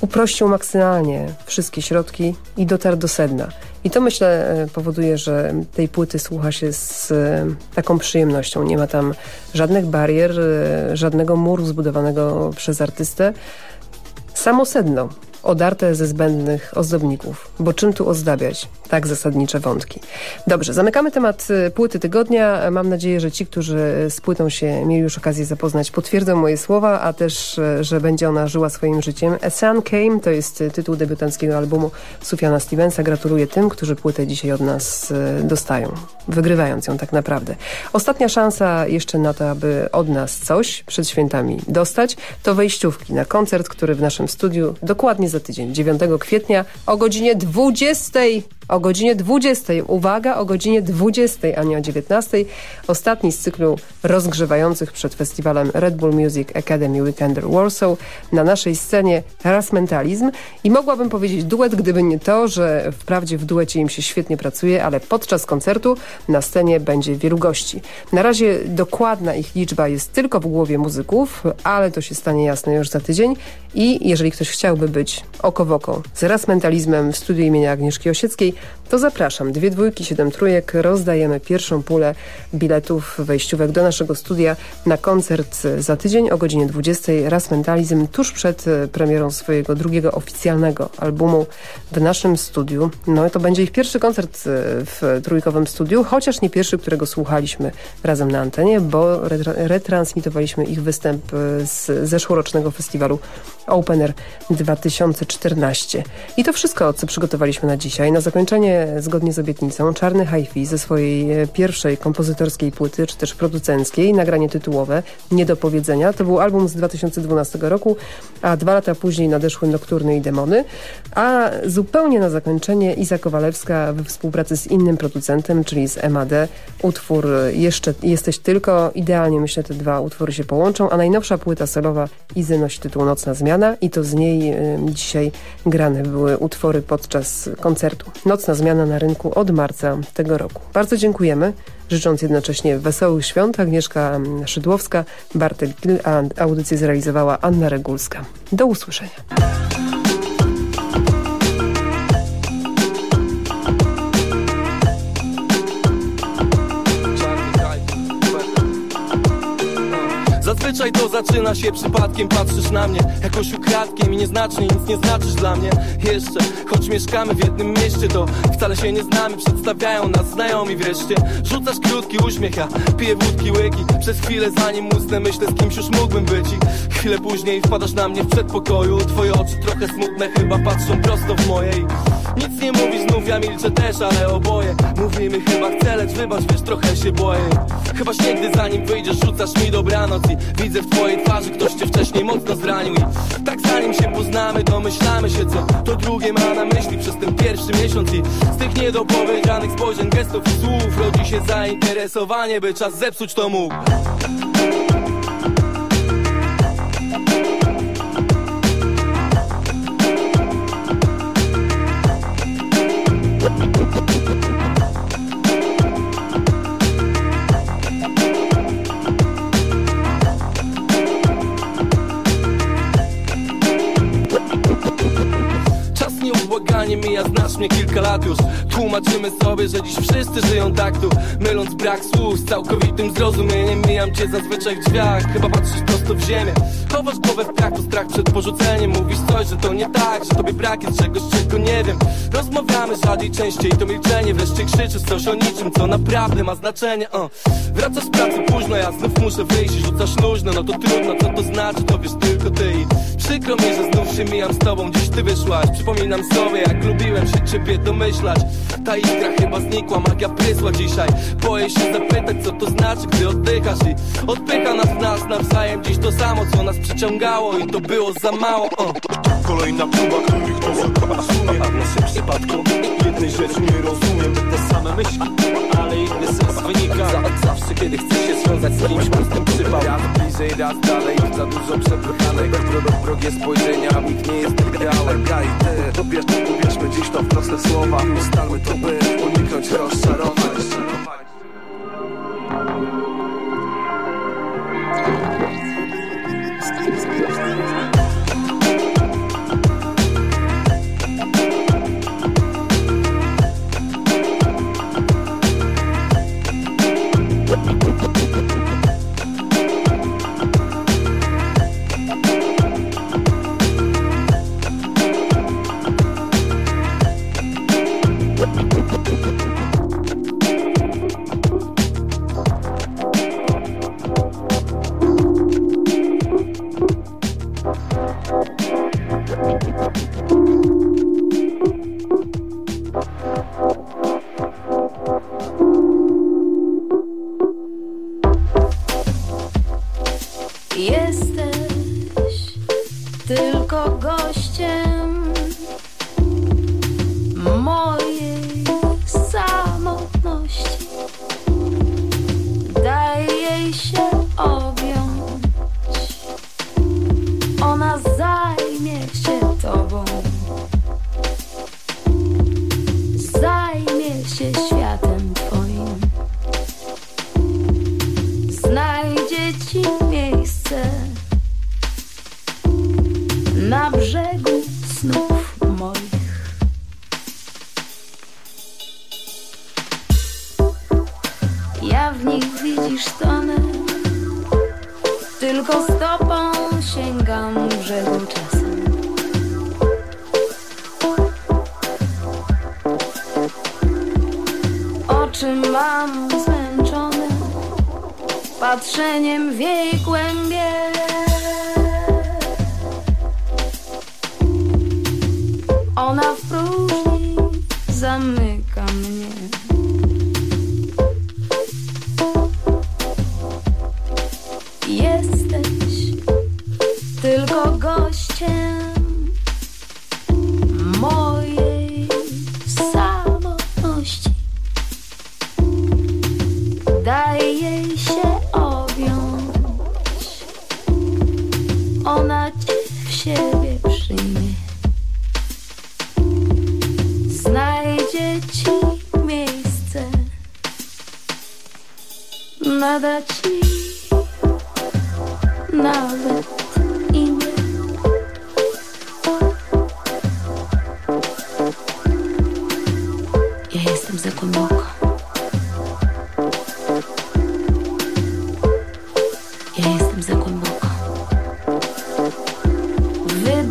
[SPEAKER 13] uprościł maksymalnie wszystkie środki i dotarł do sedna. I to myślę e, powoduje, że tej płyty słucha się z e, taką przyjemnością. Nie ma tam żadnych barier, e, żadnego muru zbudowanego przez artystę. Samo sedno, odarte ze zbędnych ozdobników. Bo czym tu ozdabiać tak zasadnicze wątki? Dobrze, zamykamy temat y, płyty tygodnia. Mam nadzieję, że ci, którzy z płytą się mieli już okazję zapoznać, potwierdzą moje słowa, a też, y, że będzie ona żyła swoim życiem. A Sun Came to jest y, tytuł debiutanckiego albumu Sufiana Stevensa. Gratuluję tym, którzy płytę dzisiaj od nas dostają, wygrywając ją tak naprawdę. Ostatnia szansa jeszcze na to, aby od nas coś przed świętami dostać, to wejściówki na koncert, który w naszym studiu dokładnie za tydzień, 9 kwietnia o godzinie 20 o godzinie 20. Uwaga, o godzinie 20, a nie o 19. Ostatni z cyklu rozgrzewających przed festiwalem Red Bull Music Academy Weekender Warsaw. Na naszej scenie Mentalizm i mogłabym powiedzieć duet, gdyby nie to, że wprawdzie w duecie im się świetnie pracuje, ale podczas koncertu na scenie będzie wielu gości. Na razie dokładna ich liczba jest tylko w głowie muzyków, ale to się stanie jasne już za tydzień i jeżeli ktoś chciałby być oko w oko z Mentalizmem w studiu imienia Agnieszki Osieckiej, to zapraszam. Dwie dwójki, siedem trójek. Rozdajemy pierwszą pulę biletów wejściówek do naszego studia na koncert za tydzień o godzinie 20. Raz Mentalizm tuż przed e, premierą swojego drugiego oficjalnego albumu w naszym studiu. No to będzie ich pierwszy koncert e, w trójkowym studiu, chociaż nie pierwszy, którego słuchaliśmy razem na antenie, bo retransmitowaliśmy ich występ e, z zeszłorocznego festiwalu Open Air 2014. I to wszystko, co przygotowaliśmy na dzisiaj. Na zakończenie, zgodnie z obietnicą, Czarny Hi-Fi ze swojej e, pierwszej kompozytorskiej płyty, czy też producenckiej, nagranie tytułowe, Nie do powiedzenia. To był album z 2012 roku, a dwa lata później nadeszły Nokturny i Demony. A zupełnie na zakończenie Iza Kowalewska we współpracy z innym producentem, czyli z MAD, utwór Jeszcze Jesteś Tylko. Idealnie, myślę, te dwa utwory się połączą, a najnowsza płyta solowa Izy nosi tytuł Nocna Zmiana i to z niej y, dzisiaj grane były utwory podczas koncertu. Nocna zmiana na rynku od marca tego roku. Bardzo dziękujemy, życząc jednocześnie wesołych świąt. Agnieszka Szydłowska, Bartek Gil, a audycję zrealizowała Anna Regulska. Do usłyszenia.
[SPEAKER 24] Zazwyczaj to zaczyna się przypadkiem Patrzysz na mnie jakoś ukradkiem I nieznacznie nic nie znaczysz dla mnie. Jeszcze, choć mieszkamy w jednym mieście To wcale się nie znamy Przedstawiają nas znajomi wreszcie. Rzucasz krótki uśmiech, ja piję wódki łyki. Przez chwilę zanim usnę myślę z kimś już mógłbym być. I chwilę później wpadasz na mnie w przedpokoju. Twoje oczy trochę smutne chyba patrzą prosto w mojej Nic nie mówisz znów, ja milczę też, ale oboje. Mówimy chyba chcę, lecz wybacz, wiesz, trochę się boję. Chyba nigdy zanim wyjdziesz rzucasz mi dobranoc I widzę w twojej twarzy, ktoś cię wcześniej mocno zranił I tak zanim się poznamy, domyślamy się co To drugie ma na myśli przez ten pierwszy miesiąc I z tych niedopowiedzianych spojrzeń, gestów i słów Rodzi się zainteresowanie, by czas zepsuć to mógł mija, znasz mnie kilka lat już Tłumaczymy sobie, że dziś wszyscy żyją tak tu Myląc brak słów z całkowitym zrozumieniem. Mijam cię zazwyczaj w drzwiach, chyba patrzysz prosto w ziemię. Chowasz głowę w piach, strach przed porzuceniem. Mówisz coś, że to nie tak, że tobie brak jest czegoś, czego nie wiem. Rozmawiamy rzadziej, częściej to milczenie. Wreszcie krzyczysz coś o niczym, co naprawdę ma znaczenie. Wracasz z pracy późno, ja znów muszę wyjść rzucasz luźno. No to trudno, co to znaczy, to wiesz tylko ty. I Przykro mi, że znów się mijam z tobą. Dziś ty wyszłaś, przypominam sobie Jak lubiłem się ciebie domyślać Ta iskra chyba znikła, magia prysła dzisiaj. Boję się zapytać, co to znaczy, gdy oddychasz I odpycha nas nas nawzajem. Dziś to samo, co nas przyciągało I to było za mało.
[SPEAKER 25] Kolejna próba, których to rozumie A w naszym przypadku. Jednej rzeczy nie rozumiem Te same myśli, ale inny sens wynika.
[SPEAKER 24] Za, Zawsze, kiedy chcę się związać z kimś, pustym przypał
[SPEAKER 25] Raz bliżej, raz dalej, za dużo przepychanek Wro- Wrogie spojrzenia, nikt nie jest ideałem. I ty, ubierz, ubierzmy dziś to w proste słowa. Ustalmy to, by uniknąć rozczarowań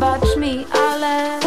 [SPEAKER 26] Wybacz mi, ale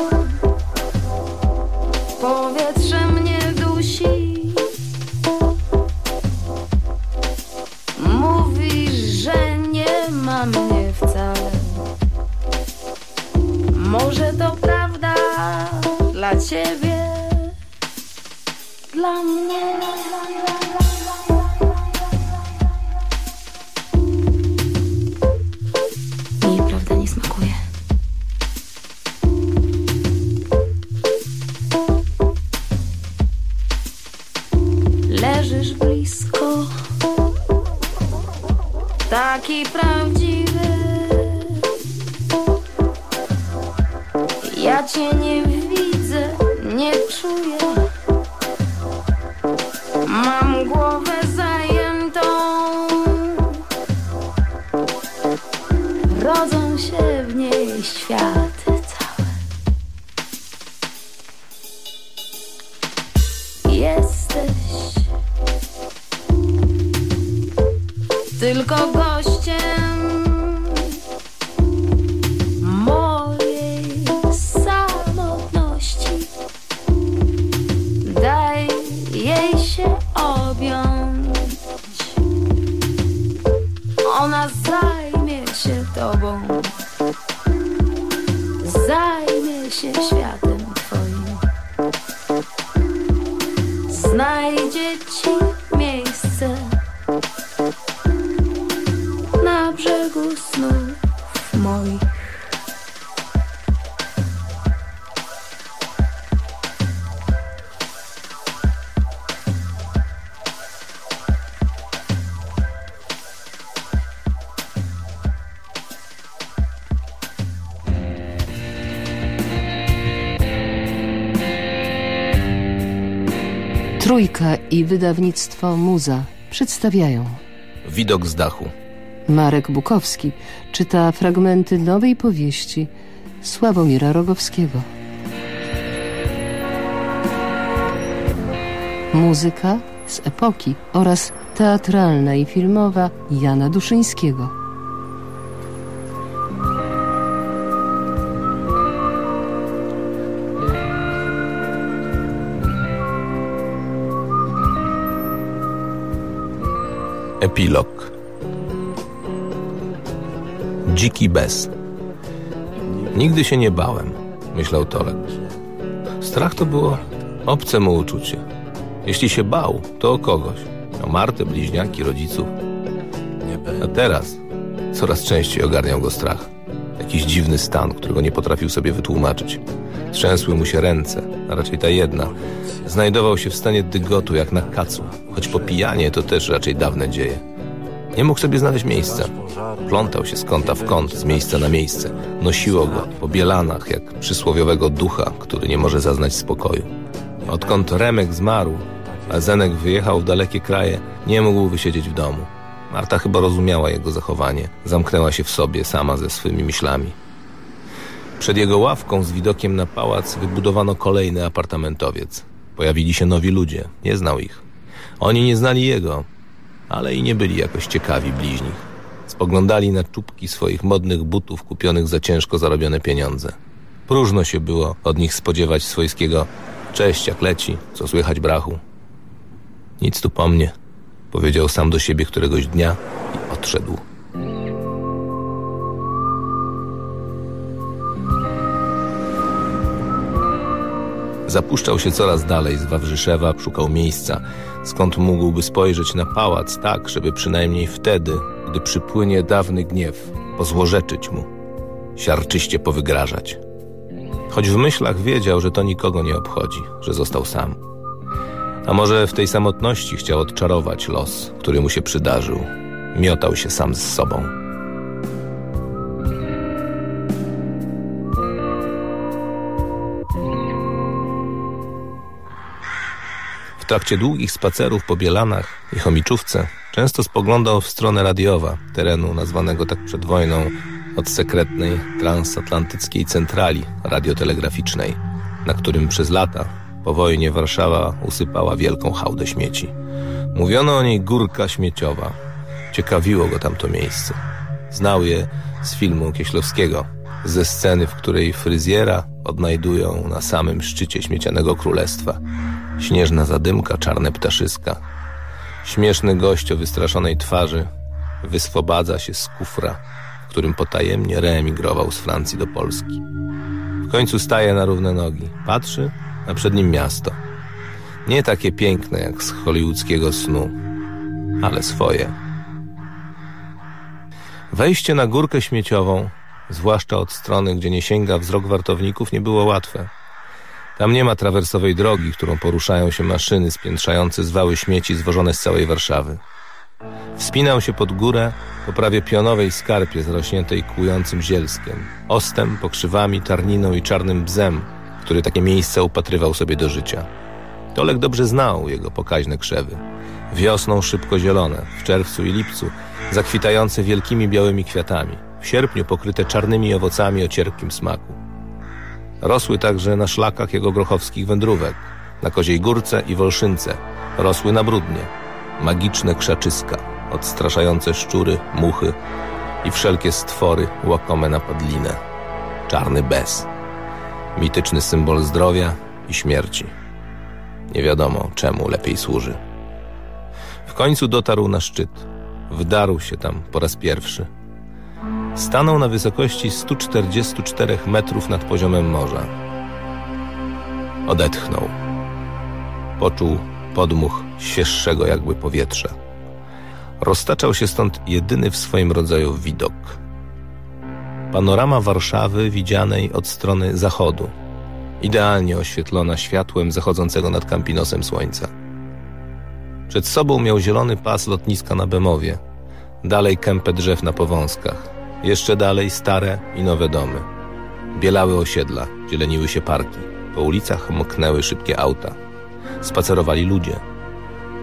[SPEAKER 10] Trójka i wydawnictwo Muza przedstawiają.
[SPEAKER 27] Widok z dachu.
[SPEAKER 10] Marek Bukowski czyta fragmenty nowej powieści Sławomira Rogowskiego. Muzyka z epoki oraz teatralna i filmowa Jana Duszyńskiego.
[SPEAKER 27] Epilog. Dziki bez. Nigdy się nie bałem, myślał Tolek. Strach to było obce mu uczucie. Jeśli się bał, to o kogoś. O Martę, bliźniaki, rodziców. A teraz coraz częściej ogarniał go strach. Jakiś dziwny stan, którego nie potrafił sobie wytłumaczyć. Trzęsły mu się ręce, a raczej ta jedna. Znajdował się w stanie dygotu jak na kacu, choć po pijanie to też raczej dawne dzieje. Nie mógł sobie znaleźć miejsca. Plątał się z kąta w kąt, z miejsca na miejsce. Nosiło go po bielanach, jak przysłowiowego ducha, który nie może zaznać spokoju. Odkąd Remek zmarł, a Zenek wyjechał w dalekie kraje, nie mógł wysiedzieć w domu. Marta chyba rozumiała jego zachowanie. Zamknęła się w sobie, sama ze swymi myślami. Przed jego ławką z widokiem na pałac wybudowano kolejny apartamentowiec. Pojawili się nowi ludzie, nie znał ich. Oni nie znali jego, ale i nie byli jakoś ciekawi bliźnich. Spoglądali na czubki swoich modnych butów kupionych za ciężko zarobione pieniądze. Próżno się było od nich spodziewać swojskiego cześć jak leci, co słychać brachu. Nic tu po mnie, powiedział sam do siebie któregoś dnia i odszedł. Zapuszczał się coraz dalej z Wawrzyszewa, szukał miejsca, skąd mógłby spojrzeć na pałac tak, żeby przynajmniej wtedy, gdy przypłynie dawny gniew, pozłorzeczyć mu, siarczyście powygrażać. Choć w myślach wiedział, że to nikogo nie obchodzi, że został sam. A może w tej samotności chciał odczarować los, który mu się przydarzył. Miotał się sam z sobą. Trakcie długich spacerów po Bielanach i Chomiczówce często spoglądał w stronę radiowa, terenu nazwanego tak przed wojną od sekretnej transatlantyckiej centrali radiotelegraficznej, na którym przez lata po wojnie Warszawa usypała wielką hałdę śmieci. Mówiono o niej górka śmieciowa. Ciekawiło go tamto miejsce. Znał je z filmu Kieślowskiego, ze sceny, w której fryzjera odnajdują na samym szczycie śmiecianego królestwa. Śnieżna zadymka, czarne ptaszyska. Śmieszny gość o wystraszonej twarzy wyswobadza się z kufra, w którym potajemnie reemigrował z Francji do Polski. W końcu staje na równe nogi. Patrzy, a przed nim miasto. Nie takie piękne jak z hollywoodzkiego snu, ale swoje. Wejście na górkę śmieciową, zwłaszcza od strony, gdzie nie sięga wzrok wartowników, nie było łatwe. Tam nie ma trawersowej drogi, którą poruszają się maszyny spiętrzające zwały śmieci zwożone z całej Warszawy. Wspinał się pod górę po prawie pionowej skarpie zrośniętej kłującym zielskiem, ostem, pokrzywami, tarniną i czarnym bzem, który takie miejsca upatrywał sobie do życia. Tolek dobrze znał jego pokaźne krzewy. Wiosną szybko zielone, w czerwcu i lipcu zakwitające wielkimi białymi kwiatami, w sierpniu pokryte czarnymi owocami o cierpkim smaku. Rosły także na szlakach jego grochowskich wędrówek, na Koziej Górce i Wolszynce. Rosły na brudnie. Magiczne krzaczyska, odstraszające szczury, muchy i wszelkie stwory łakome na podlinę. Czarny bez. Mityczny symbol zdrowia i śmierci. Nie wiadomo, czemu lepiej służy. W końcu dotarł na szczyt. Wdarł się tam po raz pierwszy. Stanął na wysokości 144 metrów nad poziomem morza. Odetchnął. Poczuł podmuch świeższego jakby powietrza. Roztaczał się stąd jedyny w swoim rodzaju widok. Panorama Warszawy widzianej od strony zachodu, idealnie oświetlona światłem zachodzącego nad Kampinosem słońca. Przed sobą miał zielony pas lotniska na Bemowie, dalej kępę drzew na powązkach, jeszcze dalej stare i nowe domy. Bielały osiedla, zieleniły się parki, po ulicach mknęły szybkie auta. Spacerowali ludzie.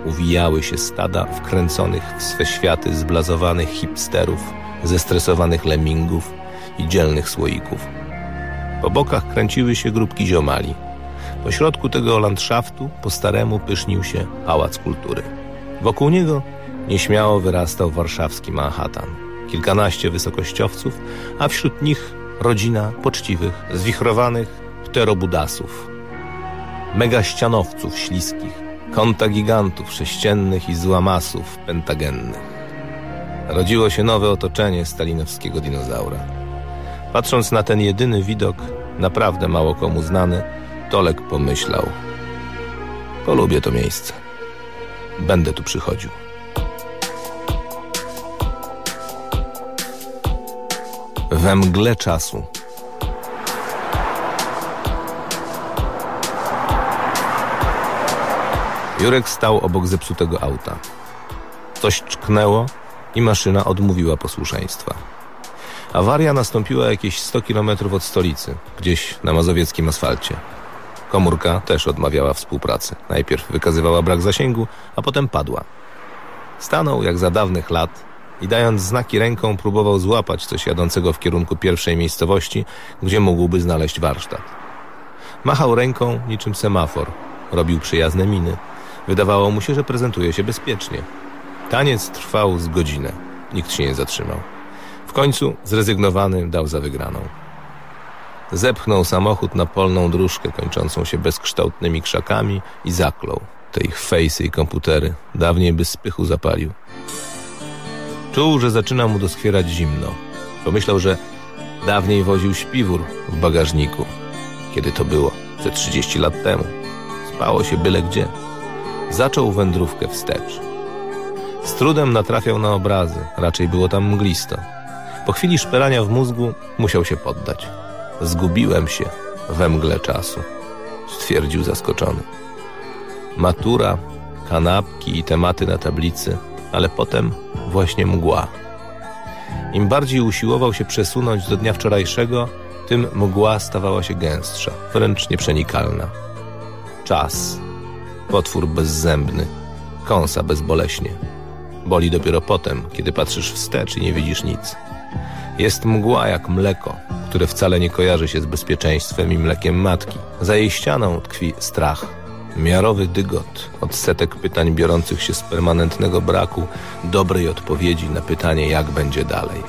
[SPEAKER 27] Uwijały się stada wkręconych w swe światy zblazowanych hipsterów, zestresowanych lemmingów i dzielnych słoików. Po bokach kręciły się grupki ziomali. Po środku tego landszaftu po staremu pysznił się Pałac Kultury. Wokół niego nieśmiało wyrastał warszawski Manhattan. Kilkanaście wysokościowców, a wśród nich rodzina poczciwych, zwichrowanych pterobudasów. Megaścianowców śliskich, kąta gigantów sześciennych i złamasów pentagennych. Rodziło się nowe otoczenie stalinowskiego dinozaura. Patrząc na ten jedyny widok, naprawdę mało komu znany, Tolek pomyślał: Polubię to miejsce. Będę tu przychodził. We mgle czasu. Jurek stał obok zepsutego auta. Coś czknęło i maszyna odmówiła posłuszeństwa. Awaria nastąpiła jakieś 100 kilometrów od stolicy, gdzieś na mazowieckim asfalcie. Komórka też odmawiała współpracy. Najpierw wykazywała brak zasięgu, a potem padła. Stanął jak za dawnych lat i dając znaki ręką próbował złapać coś jadącego w kierunku pierwszej miejscowości, gdzie mógłby znaleźć warsztat. Machał ręką niczym semafor, robił przyjazne miny. Wydawało mu się, że prezentuje się bezpiecznie. Taniec trwał z godzinę. Nikt się nie zatrzymał. W końcu, zrezygnowany, dał za wygraną. Zepchnął samochód na polną dróżkę kończącą się bezkształtnymi krzakami i zaklął te ich fejsy i komputery. Dawniej by spychu zapalił. Czuł, że zaczyna mu doskwierać zimno. Pomyślał, że dawniej woził śpiwór w bagażniku. Kiedy to było? Ze 30 lat temu. Spało się byle gdzie. Zaczął wędrówkę wstecz. Z trudem natrafiał na obrazy, raczej było tam mglisto. Po chwili szperania w mózgu musiał się poddać. Zgubiłem się we mgle czasu, stwierdził zaskoczony. Matura, kanapki i tematy na tablicy, ale potem właśnie mgła. Im bardziej usiłował się przesunąć do dnia wczorajszego, tym mgła stawała się gęstsza, wręcz nieprzenikalna. Czas. Potwór bezzębny, kąsa bezboleśnie. Boli dopiero potem, kiedy patrzysz wstecz i nie widzisz nic. Jest mgła jak mleko, które wcale nie kojarzy się z bezpieczeństwem i mlekiem matki. Za jej ścianą tkwi strach. Miarowy dygot od setek pytań biorących się z permanentnego braku dobrej odpowiedzi na pytanie, jak będzie dalej.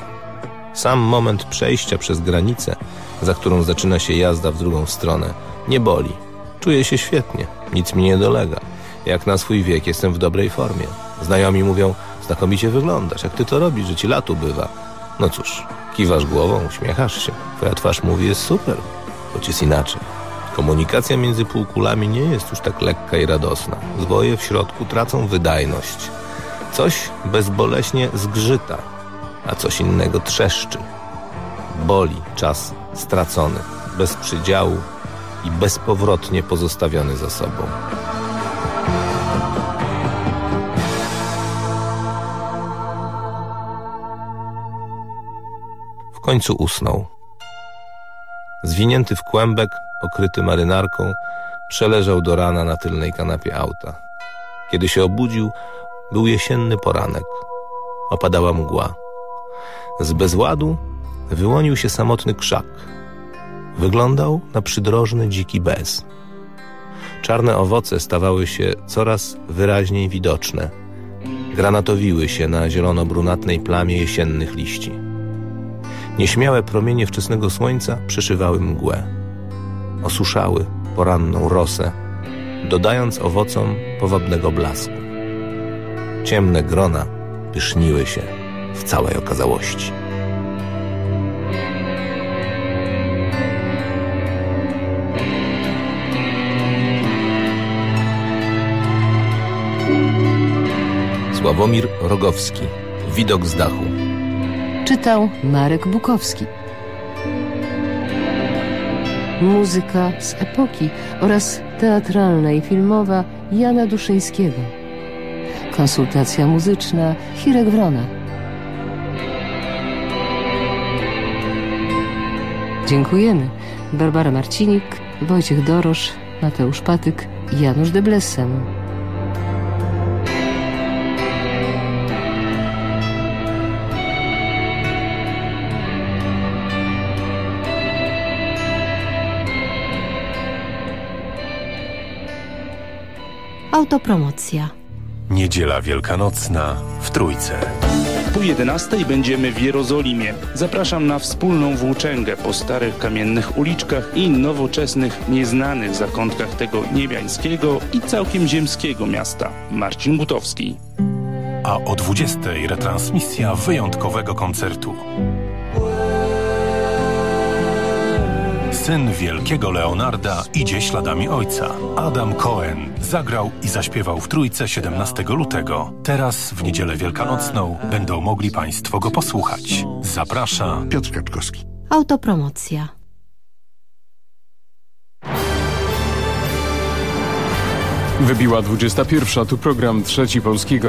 [SPEAKER 27] Sam moment przejścia przez granicę, za którą zaczyna się jazda w drugą stronę, nie boli. Czuję się świetnie, nic mi nie dolega. Jak na swój wiek jestem w dobrej formie. Znajomi mówią, znakomicie wyglądasz, jak ty to robisz, że ci latu bywa. No cóż, kiwasz głową, uśmiechasz się. Twoja twarz mówi, jest super, choć jest inaczej. Komunikacja między półkulami nie jest już tak lekka i radosna. Zwoje w środku tracą wydajność. Coś bezboleśnie zgrzyta, a coś innego trzeszczy. Boli czas stracony, bez przydziału i bezpowrotnie pozostawiony za sobą. W końcu usnął. Zwinięty w kłębek, okryty marynarką, przeleżał do rana na tylnej kanapie auta. Kiedy się obudził, był jesienny poranek. Opadała mgła. Z bezładu wyłonił się samotny krzak. Wyglądał na przydrożny dziki bez. Czarne owoce stawały się coraz wyraźniej widoczne. Granatowiły się na zielono-brunatnej plamie jesiennych liści. Nieśmiałe promienie wczesnego słońca przeszywały mgłę. Osuszały poranną rosę, dodając owocom powabnego blasku. Ciemne grona pyszniły się w całej okazałości. Sławomir Rogowski. Widok z dachu.
[SPEAKER 10] Czytał Marek Bukowski. Muzyka z epoki oraz teatralna i filmowa Jana Duszyńskiego. Konsultacja muzyczna Hirek Wrona. Dziękujemy. Barbara Marcinik, Wojciech Dorosz, Mateusz Patyk Janusz Deblessem.
[SPEAKER 28] Autopromocja.
[SPEAKER 29] Niedziela Wielkanocna w Trójce.
[SPEAKER 30] Po 11 będziemy w Jerozolimie. Zapraszam na wspólną włóczęgę po starych kamiennych uliczkach i nowoczesnych, nieznanych zakątkach tego niebiańskiego i całkiem ziemskiego miasta. Marcin Gutowski.
[SPEAKER 29] A o 20 retransmisja wyjątkowego koncertu. Syn wielkiego Leonarda idzie śladami ojca. Adam Cohen zagrał i zaśpiewał w Trójce 17 lutego. Teraz w niedzielę wielkanocną będą mogli Państwo go posłuchać. Zaprasza Piotr Kaczkowski.
[SPEAKER 28] Autopromocja.
[SPEAKER 2] Wybiła 21. Tu program Trzeci Polskiego